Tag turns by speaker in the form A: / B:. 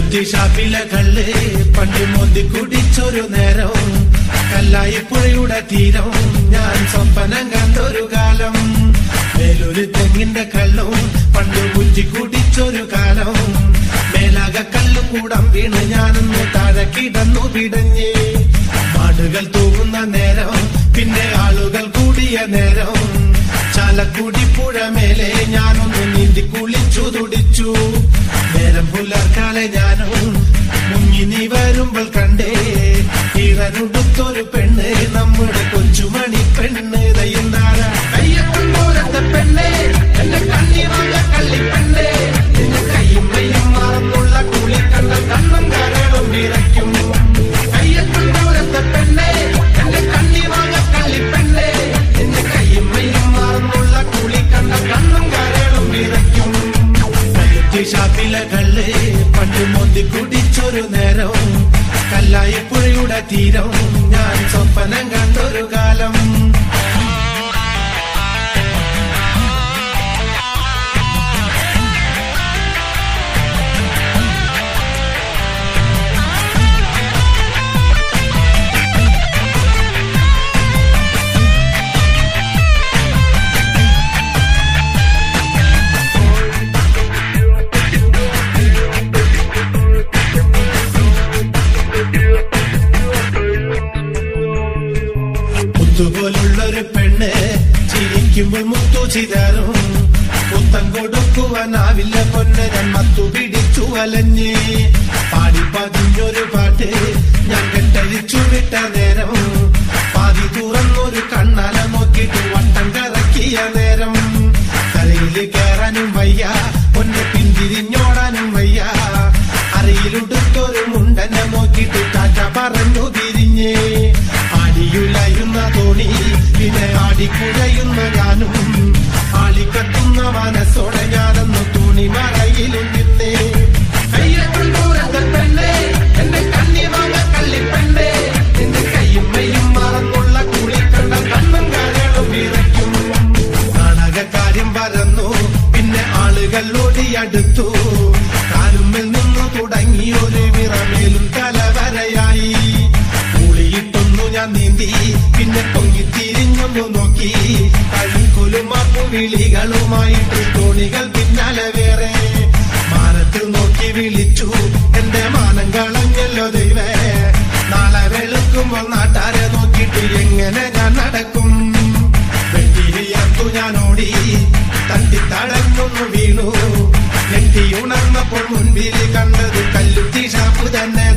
A: കല്ലുത്തി ഷാപ്പിലെ പണ്ട് മോന്തി കുടിച്ചൊരു നേരം. കല്ലായി പുഴയുടെ തീരം ഞാൻ സ്വപ്നം കണ്ടൊരു കാലം. മേലൊരു തെങ്ങിന്റെ കള്ളും പണ്ട് കുഞ്ചി കുടിച്ചൊരു കാലം. മേലാക കല്ലും കൂടം വീണ് ഞാനൊന്ന് താഴെ കിടന്നു പിടഞ്ഞ് മാടുകൾ തൂങ്ങുന്ന നേരം പിന്നെ ആളുകൾ കൂടിയ നേരം. ചാലക്കുടി പുഴ മേലെ ഞാനൊന്ന് നീന്തി കുളിച്ചു തുടിച്ചു. നേരം പുലർക്കാലെ ഞാനും നേരം. കല്ലായി പുഴയുടെ തീരം. ഞാൻ സ്വപ്നം കണ്ടൊരു കാലം. ചിരിക്കുമ്പോൾ മുത്തു ചിതറും. പുത്തം കൊടുക്കുവാനാവില്ല പൊന്നെ ഞാൻ മത്തു പിടിച്ചു അലഞ്ഞ്. പാടി പതിഞ്ഞൊരു പാട്ട് ഞാൻ കെട്ടഴിച്ചു വിട്ട നേരം. പാതി തുറന്നൊരു കണ്ണാല നോക്കിയിട്ട് വട്ടം കറക്കിയ നേരം. തലയിൽ കയറാനും വയ്യ പൊന്നെ പിന്തിരിഞ്ഞോടാനും വയ്യ. അറിയിലുടുത്തൊരു മുണ്ടനെ നോക്കിയിട്ട് കാറ്റ പറഞ്ഞു തിരിഞ്ഞേ. കണ്ട കണ്ണും ഞാനും വിറയ്ക്കും. മനസ്സോടെ ഞാനെന്ന് പിന്നെ ആളുകൾ ഓടിയടുത്തു കാലുമ്മിൽ നിന്നു തുടങ്ങി ഒരു വിറമേലും ഞാൻ നീന്തി പിന്നെ പൊങ്ങി തിരിഞ്ഞൊന്നു നോക്കി. കഴിക്കുലും വിളികളുമായിട്ട് തോണികൾ പിന്നാലെ വേറെ. മാനത്തിൽ നോക്കി വിളിച്ചു എന്റെ മാനം കളഞ്ഞല്ലോ ദൈവേ. നാളെ വെളുക്കുമ്പോൾ നാട്ടാരെ നോക്കിയിട്ട് എങ്ങനെ ഞാൻ നടക്കും. വെട്ടിരിയർത്തു ഞാൻ ഓടി തട്ടി തടഞ്ഞൊന്നു വീണു. നെട്ടി ഉണർന്നപ്പോൾ മുൻപിൽ കണ്ടത് കല്ലുത്തി ഷാപ്പ് തന്നെ.